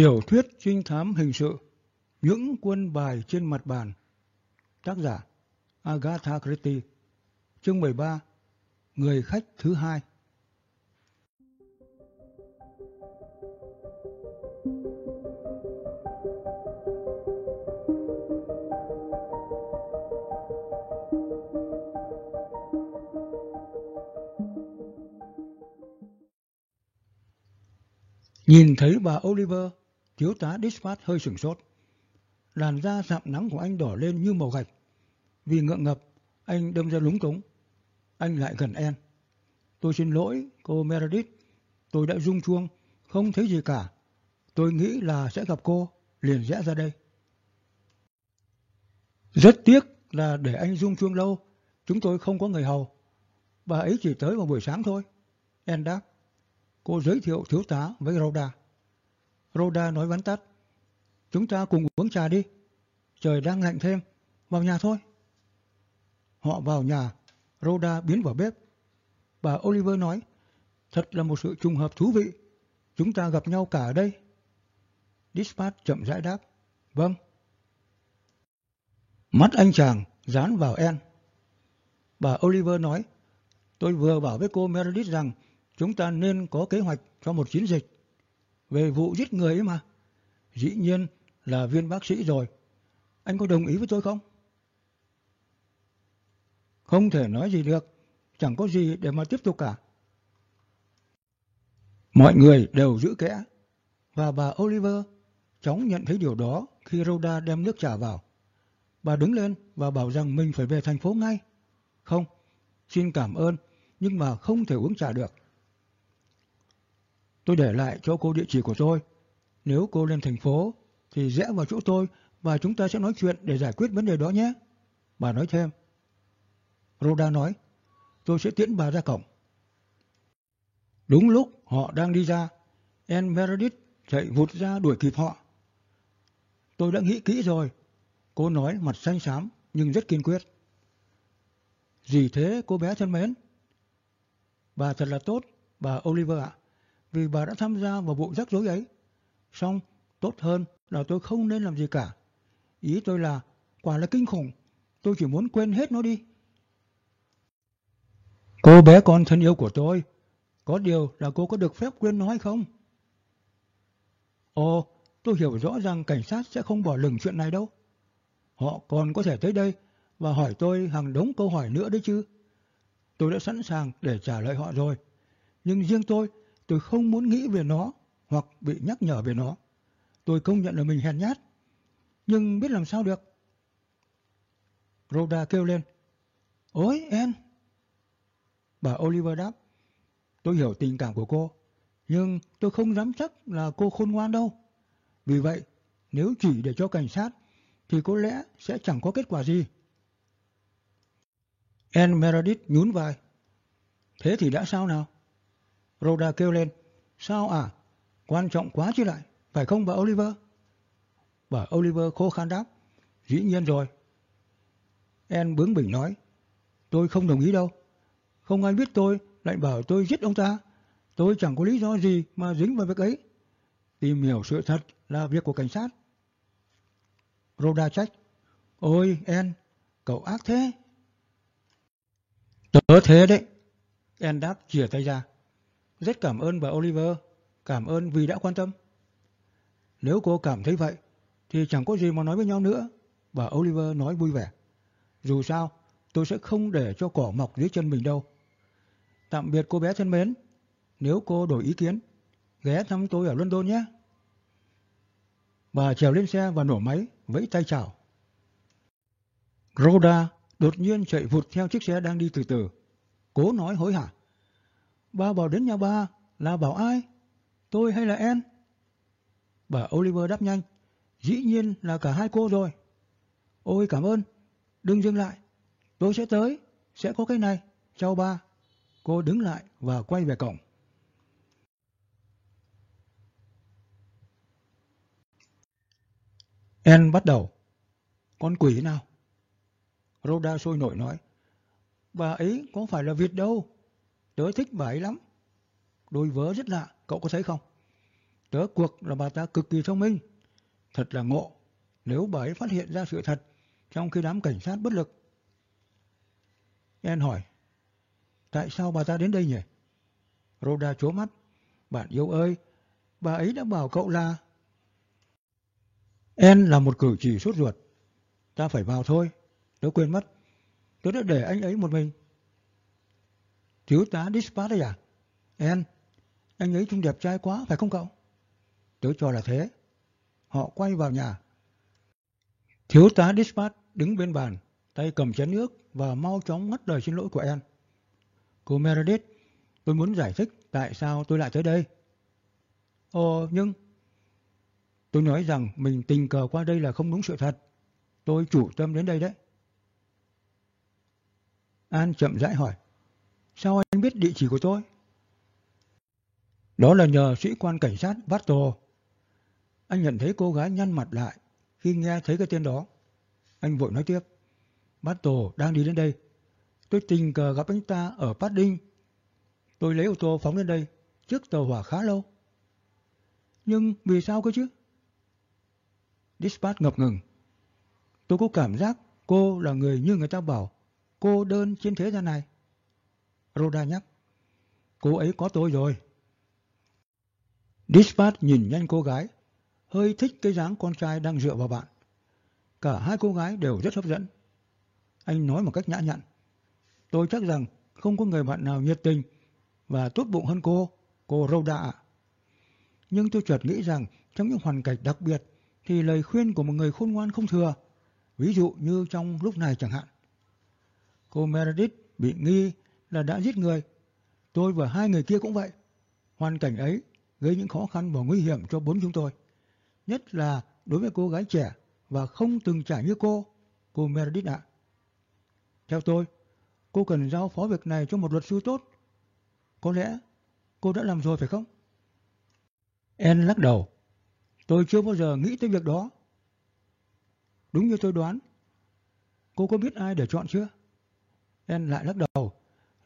Tiểu thuyết trinh thám hình sự, Những quân bài trên mặt bàn. Tác giả, Agatha Christie. Chương 13 Người khách thứ hai. Nhìn thấy bà Oliver Thiếu tá Dispatch hơi sửng sốt. Làn da sạm nắng của anh đỏ lên như màu gạch. Vì ngượng ngập, anh đâm ra lúng túng. Anh lại gần En. Tôi xin lỗi, cô Meredith. Tôi đã rung chuông, không thấy gì cả. Tôi nghĩ là sẽ gặp cô, liền rẽ ra đây. Rất tiếc là để anh rung chuông lâu, chúng tôi không có người hầu. Bà ấy chỉ tới vào buổi sáng thôi. En đáp. Cô giới thiệu thiếu tá với Rhoda. Rhoda nói vắn tắt. Chúng ta cùng uống trà đi. Trời đang lạnh thêm. Vào nhà thôi. Họ vào nhà. Rhoda biến vào bếp. Bà Oliver nói. Thật là một sự trùng hợp thú vị. Chúng ta gặp nhau cả ở đây. Dispatch chậm rãi đáp. Vâng. Mắt anh chàng dán vào En. Bà Oliver nói. Tôi vừa bảo với cô Meredith rằng chúng ta nên có kế hoạch cho một chiến dịch về vụ giết người ấy mà. Dĩ nhiên là viên bác sĩ rồi. Anh có đồng ý với tôi không? Không thể nói gì được, chẳng có gì để mà tiếp tục cả. Mọi người đều giữ kẽ, và bà Oliver chóng nhận thấy điều đó khi Rhoda đem nước trà vào. Bà đứng lên và bảo rằng mình phải về thành phố ngay. Không, xin cảm ơn, nhưng mà không thể uống trà được. Tôi để lại cho cô địa chỉ của tôi. Nếu cô lên thành phố thì rẽ vào chỗ tôi và chúng ta sẽ nói chuyện để giải quyết vấn đề đó nhé. Bà nói thêm. Rhoda nói, tôi sẽ tiễn bà ra cổng. Đúng lúc họ đang đi ra, Anne Meredith chạy vụt ra đuổi kịp họ. Tôi đã nghĩ kỹ rồi. Cô nói mặt xanh xám nhưng rất kiên quyết. Gì thế cô bé thân mến? Bà thật là tốt, bà Oliver ạ vì bà đã tham gia vào vụ rắc rối ấy. Xong, tốt hơn là tôi không nên làm gì cả. Ý tôi là, quả là kinh khủng, tôi chỉ muốn quên hết nó đi. Cô bé con thân yêu của tôi, có điều là cô có được phép quên nó hay không? Ồ, tôi hiểu rõ rằng cảnh sát sẽ không bỏ lửng chuyện này đâu. Họ còn có thể tới đây và hỏi tôi hàng đống câu hỏi nữa đấy chứ. Tôi đã sẵn sàng để trả lời họ rồi. Nhưng riêng tôi Tôi không muốn nghĩ về nó hoặc bị nhắc nhở về nó. Tôi công nhận là mình hèn nhát. Nhưng biết làm sao được. Rhoda kêu lên. Ôi, En! Bà Oliver đáp. Tôi hiểu tình cảm của cô. Nhưng tôi không dám chắc là cô khôn ngoan đâu. Vì vậy, nếu chỉ để cho cảnh sát, thì có lẽ sẽ chẳng có kết quả gì. Anne Meredith nhún vai. Thế thì đã sao nào? Rhoda kêu lên. Sao à? Quan trọng quá chứ lại. Phải không bà Oliver? Bà Oliver khô khan đáp. Dĩ nhiên rồi. En bướng bỉnh nói. Tôi không đồng ý đâu. Không ai biết tôi lại bảo tôi giết ông ta. Tôi chẳng có lý do gì mà dính vào việc ấy. Tìm hiểu sự thật là việc của cảnh sát. Rhoda trách. Ôi, En, cậu ác thế. Tớ thế đấy. En đáp chìa tay ra. Rất cảm ơn bà Oliver, cảm ơn vì đã quan tâm. Nếu cô cảm thấy vậy, thì chẳng có gì mà nói với nhau nữa, bà Oliver nói vui vẻ. Dù sao, tôi sẽ không để cho cỏ mọc dưới chân mình đâu. Tạm biệt cô bé thân mến, nếu cô đổi ý kiến, ghé thăm tôi ở London nhé. Bà trèo lên xe và nổ máy, vẫy tay chào. Rhoda đột nhiên chạy vụt theo chiếc xe đang đi từ từ. Cố nói hối hả. Ba bảo đến nhà ba là bảo ai? Tôi hay là em? Bà Oliver đáp nhanh. Dĩ nhiên là cả hai cô rồi. Ôi, cảm ơn. Đừng dừng lại. Tôi sẽ tới. Sẽ có cái này. Chào ba. Cô đứng lại và quay về cổng. En bắt đầu. Con quỷ nào? Rhoda sôi nổi nói. Bà ấy có phải là Việt đâu. Tớ thích bà ấy lắm. Đôi vớ rất lạ, cậu có thấy không? Tớ cuộc là bà ta cực kỳ thông minh. Thật là ngộ nếu bà ấy phát hiện ra sự thật trong khi đám cảnh sát bất lực. En hỏi, tại sao bà ta đến đây nhỉ? Rhoda chố mắt, bạn yêu ơi, bà ấy đã bảo cậu là... En là một cử chỉ sốt ruột. Ta phải vào thôi, tớ quên mất. Tớ đã để anh ấy một mình. Thiếu tá Dispatch đấy à? Em, anh ấy trông đẹp trai quá, phải không cậu? Tớ cho là thế. Họ quay vào nhà. Thiếu tá Dispatch đứng bên bàn, tay cầm chén nước và mau chóng ngắt lời xin lỗi của em. Cô Meredith, tôi muốn giải thích tại sao tôi lại tới đây. Ồ, nhưng... Tôi nói rằng mình tình cờ qua đây là không đúng sự thật. Tôi chủ tâm đến đây đấy. An chậm rãi hỏi. Sao anh biết địa chỉ của tôi? Đó là nhờ sĩ quan cảnh sát Vato. Anh nhận thấy cô gái nhăn mặt lại khi nghe thấy cái tên đó. Anh vội nói tiếp. Vato đang đi đến đây. Tôi tình cờ gặp anh ta ở Padding. Tôi lấy ô tô phóng lên đây trước tàu hỏa khá lâu. Nhưng vì sao cơ chứ? Dispatch ngập ngừng. Tôi có cảm giác cô là người như người ta bảo, cô đơn trên thế gian này. Rhoda nhắc. Cô ấy có tôi rồi. Dispatch nhìn nhanh cô gái, hơi thích cái dáng con trai đang dựa vào bạn. Cả hai cô gái đều rất hấp dẫn. Anh nói một cách nhã nhặn. Tôi chắc rằng không có người bạn nào nhiệt tình và tốt bụng hơn cô, cô Rhoda ạ. Nhưng tôi chợt nghĩ rằng trong những hoàn cảnh đặc biệt thì lời khuyên của một người khôn ngoan không thừa. Ví dụ như trong lúc này chẳng hạn. Cô Meredith bị nghi là đã giết người. Tôi và hai người kia cũng vậy. Hoàn cảnh ấy gây những khó khăn và nguy hiểm cho bốn chúng tôi. Nhất là đối với cô gái trẻ và không từng trải như cô, cô Meredith ạ. Theo tôi, cô cần giao phó việc này cho một luật sư tốt. Có lẽ cô đã làm rồi phải không? En lắc đầu. Tôi chưa bao giờ nghĩ tới việc đó. Đúng như tôi đoán. Cô có biết ai để chọn chưa? En lại lắc đầu.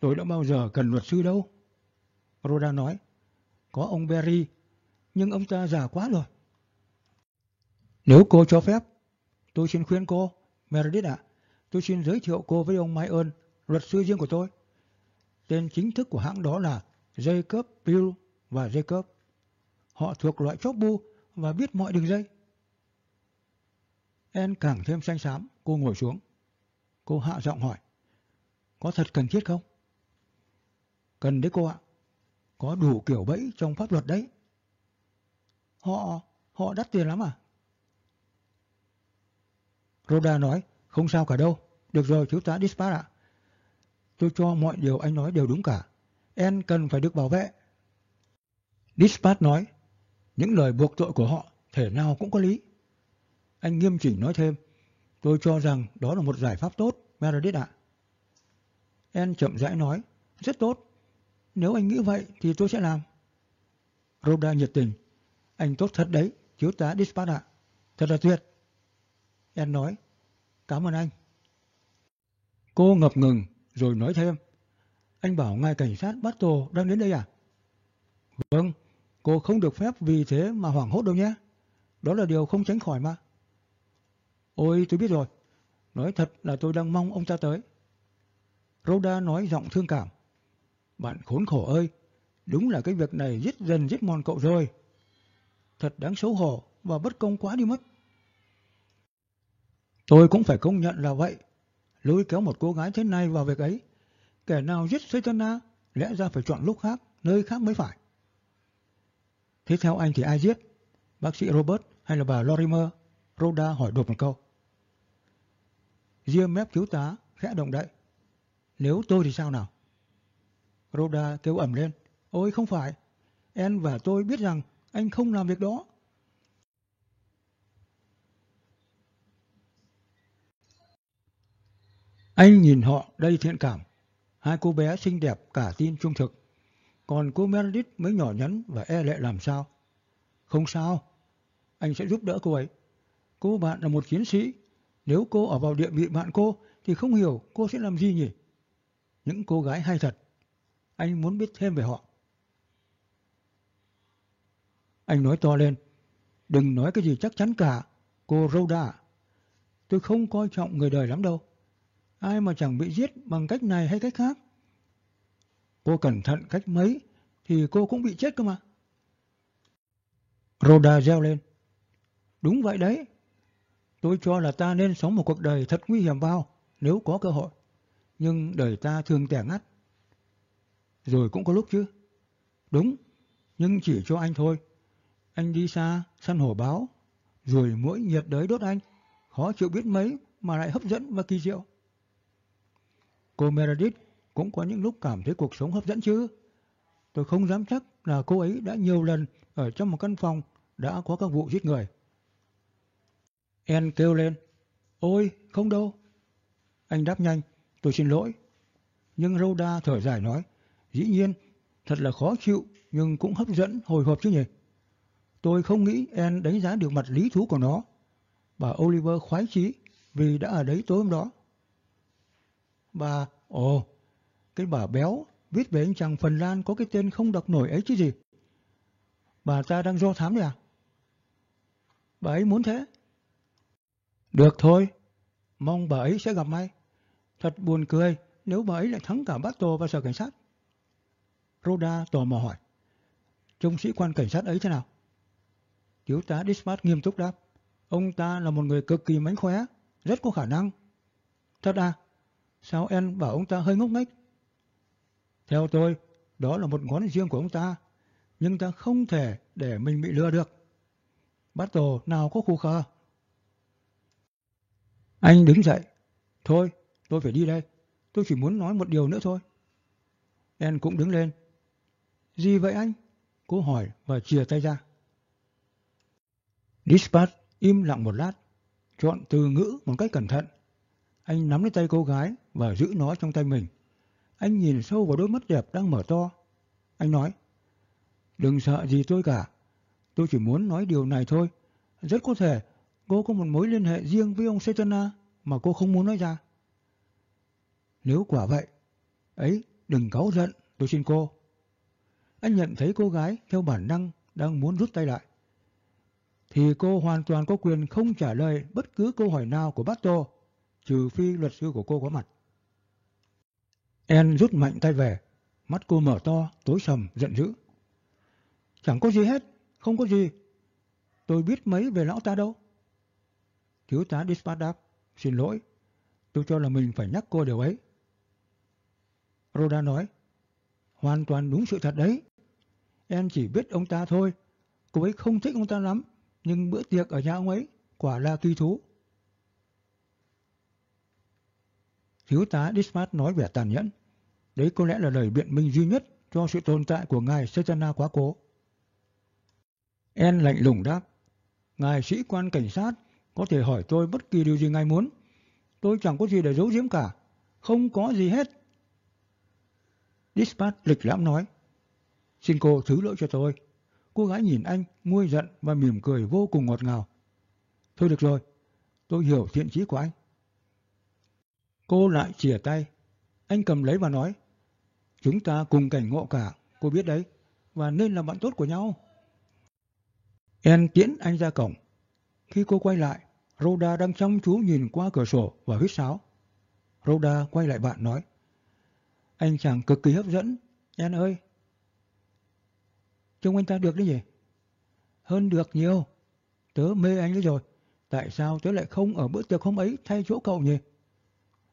Tôi đã bao giờ cần luật sư đâu. Rhoda nói. Có ông Berry, nhưng ông ta già quá rồi. Nếu cô cho phép, tôi xin khuyên cô, Meredith ạ, tôi xin giới thiệu cô với ông Mai ơn, luật sư riêng của tôi. Tên chính thức của hãng đó là Jacob Bill và Jacob. Họ thuộc loại chóp bu và biết mọi đường dây. En càng thêm xanh xám, cô ngồi xuống. Cô hạ giọng hỏi, có thật cần thiết không? Cần đấy cô ạ. Có đủ kiểu bẫy trong pháp luật đấy. Họ, họ đắt tiền lắm à? Roda nói, không sao cả đâu. Được rồi, thiếu tá Dispatch ạ. Tôi cho mọi điều anh nói đều đúng cả. En cần phải được bảo vệ. Dispatch nói, những lời buộc tội của họ thể nào cũng có lý. Anh nghiêm chỉnh nói thêm, tôi cho rằng đó là một giải pháp tốt, Meredith ạ. En chậm rãi nói, rất tốt. Nếu anh nghĩ vậy thì tôi sẽ làm. Rhoda nhiệt tình, anh tốt thật đấy, thiếu tá Dispatch ạ. Thật là tuyệt. Em nói, cảm ơn anh. Cô ngập ngừng rồi nói thêm, anh bảo ngài cảnh sát bắt tù đang đến đây à? Vâng, cô không được phép vì thế mà hoảng hốt đâu nhé. Đó là điều không tránh khỏi mà. Ôi tôi biết rồi, nói thật là tôi đang mong ông ta tới. Rhoda nói giọng thương cảm. Bạn khốn khổ ơi, đúng là cái việc này giết dần giết mòn cậu rồi. Thật đáng xấu hổ và bất công quá đi mất. Tôi cũng phải công nhận là vậy. Lôi kéo một cô gái thế này vào việc ấy. Kẻ nào giết Saitana, lẽ ra phải chọn lúc khác, nơi khác mới phải. Thế theo anh thì ai giết? Bác sĩ Robert hay là bà Lorimer? Rhoda hỏi đột một câu. Riêng mép cứu tá khẽ động đậy. Nếu tôi thì sao nào? Rhoda kêu ẩm lên. Ôi không phải, em và tôi biết rằng anh không làm việc đó. Anh nhìn họ đầy thiện cảm. Hai cô bé xinh đẹp cả tin trung thực. Còn cô Meredith mới nhỏ nhắn và e lệ làm sao? Không sao. Anh sẽ giúp đỡ cô ấy. Cô bạn là một chiến sĩ. Nếu cô ở vào địa vị bạn cô thì không hiểu cô sẽ làm gì nhỉ? Những cô gái hay thật. Anh muốn biết thêm về họ. Anh nói to lên. Đừng nói cái gì chắc chắn cả, cô Rhoda. Tôi không coi trọng người đời lắm đâu. Ai mà chẳng bị giết bằng cách này hay cách khác. Cô cẩn thận cách mấy thì cô cũng bị chết cơ mà. Rhoda reo lên. Đúng vậy đấy. Tôi cho là ta nên sống một cuộc đời thật nguy hiểm vào nếu có cơ hội. Nhưng đời ta thường tẻ ngắt. Rồi cũng có lúc chứ. Đúng, nhưng chỉ cho anh thôi. Anh đi xa, săn hổ báo, rồi mỗi nhiệt đới đốt anh. Khó chịu biết mấy mà lại hấp dẫn và kỳ diệu. Cô Meredith cũng có những lúc cảm thấy cuộc sống hấp dẫn chứ. Tôi không dám chắc là cô ấy đã nhiều lần ở trong một căn phòng đã có các vụ giết người. En kêu lên. Ôi, không đâu. Anh đáp nhanh. Tôi xin lỗi. Nhưng Rhoda thở dài nói. Dĩ nhiên, thật là khó chịu nhưng cũng hấp dẫn, hồi hộp chứ nhỉ. Tôi không nghĩ En đánh giá được mặt lý thú của nó. Bà Oliver khoái chí vì đã ở đấy tối hôm đó. Bà, ồ, cái bà béo viết về anh chàng Phần Lan có cái tên không đọc nổi ấy chứ gì. Bà ta đang do thám đấy à? Bà ấy muốn thế. Được thôi, mong bà ấy sẽ gặp may. Thật buồn cười nếu bà ấy lại thắng cả Battle và sở cảnh sát. Roda tò mò hỏi. Trông sĩ quan cảnh sát ấy thế nào? Thiếu tá Dispatch nghiêm túc đáp. Ông ta là một người cực kỳ mánh khóe, rất có khả năng. Thật à? Sao em bảo ông ta hơi ngốc nghếch? Theo tôi, đó là một ngón riêng của ông ta, nhưng ta không thể để mình bị lừa được. Battle nào có khu khờ. Anh đứng dậy. Thôi, tôi phải đi đây. Tôi chỉ muốn nói một điều nữa thôi. En cũng đứng lên. Gì vậy anh? Cô hỏi và chia tay ra. Dispatch im lặng một lát, chọn từ ngữ một cách cẩn thận. Anh nắm lấy tay cô gái và giữ nó trong tay mình. Anh nhìn sâu vào đôi mắt đẹp đang mở to. Anh nói, đừng sợ gì tôi cả. Tôi chỉ muốn nói điều này thôi. Rất có thể cô có một mối liên hệ riêng với ông Setana mà cô không muốn nói ra. Nếu quả vậy, ấy đừng cáu giận, tôi xin cô. Anh nhận thấy cô gái theo bản năng đang muốn rút tay lại. Thì cô hoàn toàn có quyền không trả lời bất cứ câu hỏi nào của Bato, trừ phi luật sư của cô có mặt. En rút mạnh tay về, mắt cô mở to, tối sầm, giận dữ. Chẳng có gì hết, không có gì. Tôi biết mấy về lão ta đâu. Thiếu tá Dispatch đáp, xin lỗi, tôi cho là mình phải nhắc cô điều ấy. Roda nói, hoàn toàn đúng sự thật đấy. Em chỉ biết ông ta thôi, cô ấy không thích ông ta lắm, nhưng bữa tiệc ở nhà ông ấy quả là kỳ thú. Thiếu tá Dispatch nói vẻ tàn nhẫn. Đấy có lẽ là lời biện minh duy nhất cho sự tồn tại của ngài Setana quá cố. En lạnh lùng đáp. Ngài sĩ quan cảnh sát có thể hỏi tôi bất kỳ điều gì ngài muốn. Tôi chẳng có gì để giấu giếm cả. Không có gì hết. Dispatch lịch lãm nói. Xin cô thứ lỗi cho tôi. Cô gái nhìn anh, nguôi giận và mỉm cười vô cùng ngọt ngào. Thôi được rồi, tôi hiểu thiện chí của anh. Cô lại chìa tay. Anh cầm lấy và nói. Chúng ta cùng cảnh ngộ cả, cô biết đấy, và nên là bạn tốt của nhau. En tiễn anh ra cổng. Khi cô quay lại, Rhoda đang chăm chú nhìn qua cửa sổ và huyết sáo. Rhoda quay lại bạn nói. Anh chàng cực kỳ hấp dẫn, En ơi. Trông anh ta được đấy nhỉ? Hơn được nhiều. Tớ mê anh đấy rồi. Tại sao tớ lại không ở bữa tiệc hôm ấy thay chỗ cậu nhỉ?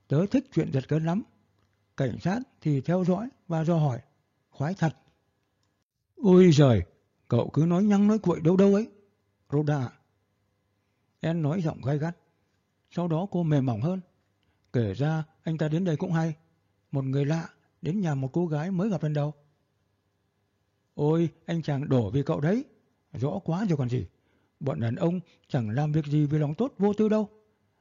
Tớ thích chuyện giật cơn lắm. Cảnh sát thì theo dõi và do hỏi. Khoái thật. Ôi giời, cậu cứ nói nhăng nói cuội đâu đâu ấy. Rhoda em nói giọng gai gắt. Sau đó cô mềm mỏng hơn. Kể ra anh ta đến đây cũng hay. Một người lạ đến nhà một cô gái mới gặp lần đầu. Ôi, anh chàng đổ vì cậu đấy. Rõ quá rồi còn gì. Bọn đàn ông chẳng làm việc gì vì lòng tốt vô tư đâu.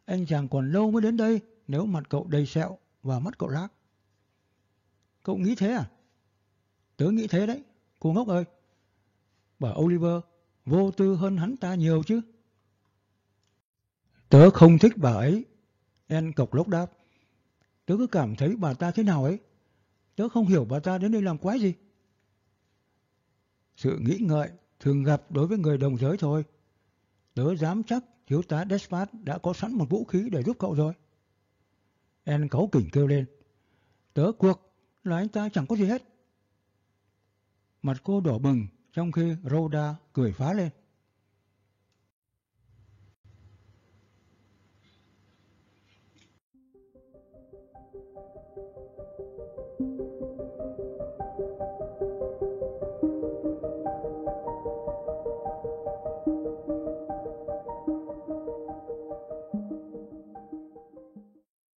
Anh chàng còn lâu mới đến đây nếu mặt cậu đầy sẹo và mắt cậu lác. Cậu nghĩ thế à? Tớ nghĩ thế đấy, cô ngốc ơi. Bà Oliver vô tư hơn hắn ta nhiều chứ. Tớ không thích bà ấy. En cộc lốc đáp. Tớ cứ cảm thấy bà ta thế nào ấy. Tớ không hiểu bà ta đến đây làm quái gì. Sự nghĩ ngợi thường gặp đối với người đồng giới thôi. Tớ dám chắc thiếu tá Despat đã có sẵn một vũ khí để giúp cậu rồi. En cáu kỉnh kêu lên. Tớ cuộc, là anh ta chẳng có gì hết. Mặt cô đỏ bừng trong khi Rhoda cười phá lên.